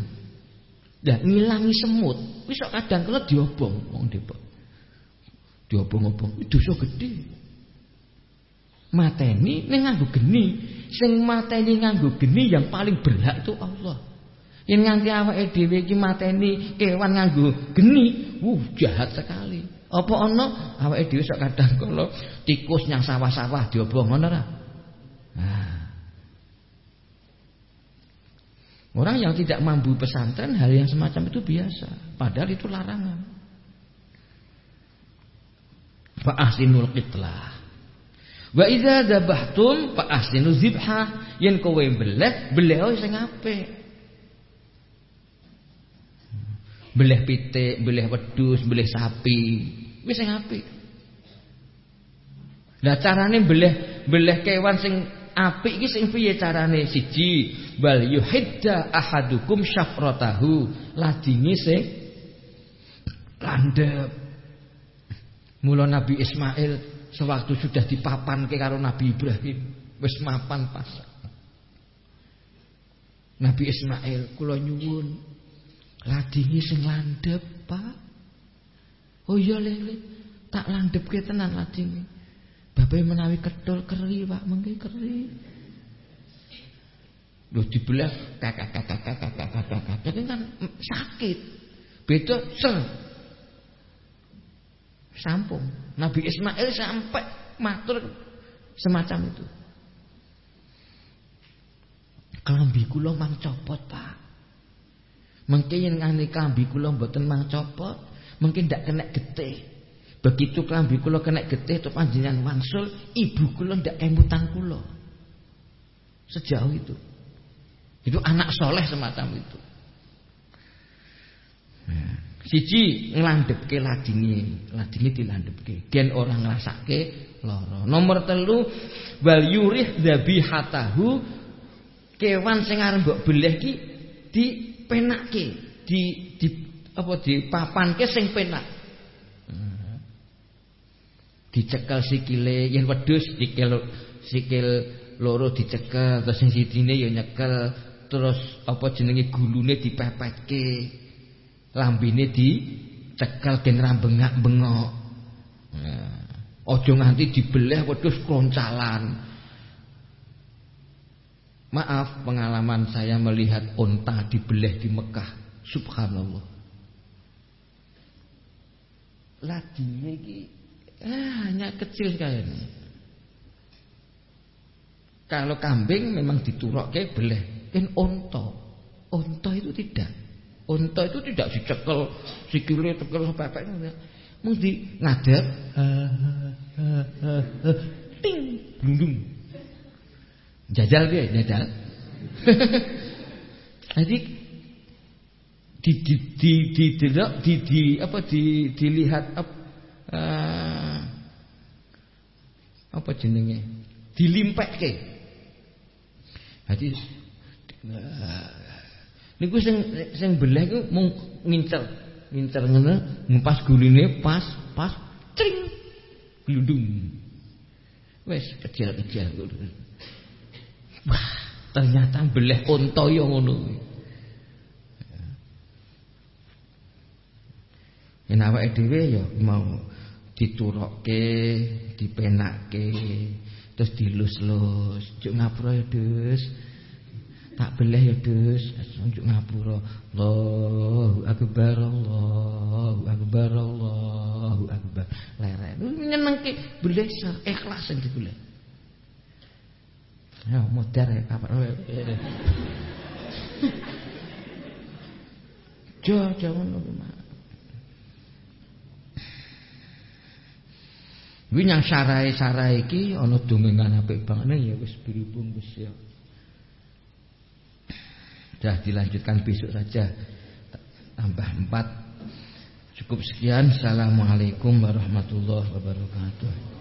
Lah ngilangi semut wis kok kadang kala diobong wong Depok. Diobong-obong dosa gedhe. Mateni ning nganggo geni. Sing mateni nganggo geni yang paling berhak itu Allah. Yen nganti awake dhewe iki mateni kewan nganggo geni, wuh jahat sekali. Apa ana awake dhewe sok kadang kala tikus nyang sawah-sawah diobong ngono ora? Nah. Orang yang tidak mampu pesantren hal yang semacam itu biasa, padahal itu larangan. Fa ahsinul qitlah. Wa idza dzabhtum fa ahsinu zibha, yen kowe beleh, beleh sing apik. Beleh pitik, beleh wedhus, beleh sapi, wis sing apik. Lah carane beleh beleh kewan sing apik iki sing piye carane? Siji, bal yuhidda ahadukum syafratahu. Ladinge sing landhep. Mula Nabi Ismail sewaktu sudah dipapanke karo Nabi Ibrahim, wis mapan pas. Nabi Ismail kula nyuwun ladinge sing landhep, Pak. Oh iya lele, tak landhepke tenan ladinge. Bapak menawi kedol keri pak mengke keri. Lho dibelah kakak kakak kakak kakak kakak tapi kan sakit. Beda ser. Sampung. Nabi Ismail sampai matur semacam itu. Kelambi kula mang copot, Pak. Mungkin yang ngani kelambi kula mboten mang copot, mungkin ndak kena getih. Begitu kelambi kula kena getih to panjenengan wangsul, ibu kula ndak kemutan kula. Sejauh itu. Itu anak soleh semacam itu. Nah, siji nglandhepke ladinge, ladinge dilandhepke. Gen orang ngrasake lara. Nomor telu wal yurih dzabihatahu kewan sing arep mbok beleh ki dipenake, di di apa dipapanke sing penak. Dicekel sikile yen wedhus sikil sikil loro dicekel terus sing sidine ya nyekel terus apa jenenge gulune dipepetke lambene dicekel den rambengak-bengok. Nah, aja nganti dibeleh wedhus kroncalan. Maaf pengalaman saya melihat unta dibeleh di Mekah. Subhanallah. Ladine iki ah, hanya kecil sekali. Kalau kambing memang diturokke beleh. Kan onto. Onto itu tidak. Onto itu tidak dicekel tekel sepepek. Mung di ngadep. Ting, blundung. Jajal dia, jajal. Jadi di di di di di, di, di apa di dilihat apa uh, apa jenenge dilimpekke. Jadi uh, niku sing sing belah iku mung ngincer, ngincer ngono, ngumpas guline pas pas cring glundung. Wes kecil-kecil Wah, ternyata beleh unta ya ngono. Yen awake dhewe ya mau diturokke, dipenakke, terus dilus-lus, juk ngapura ya, Dus. Tak beleh ya, Dus. Juk ngapura. Allahu akbar, Allahu akbar, Allahu akbar. Lerek. Nyenengke beleh ikhlas sing dibeleh. Ya modar ya kapan. Jo jangan ngono Kuwi nyang sarai-sarai iki ana dongengan apik banget ya wis berhubung wis ya. Sudah dilanjutkan besok saja. Tambah empat Cukup sekian. Assalamualaikum warahmatullahi wabarakatuh.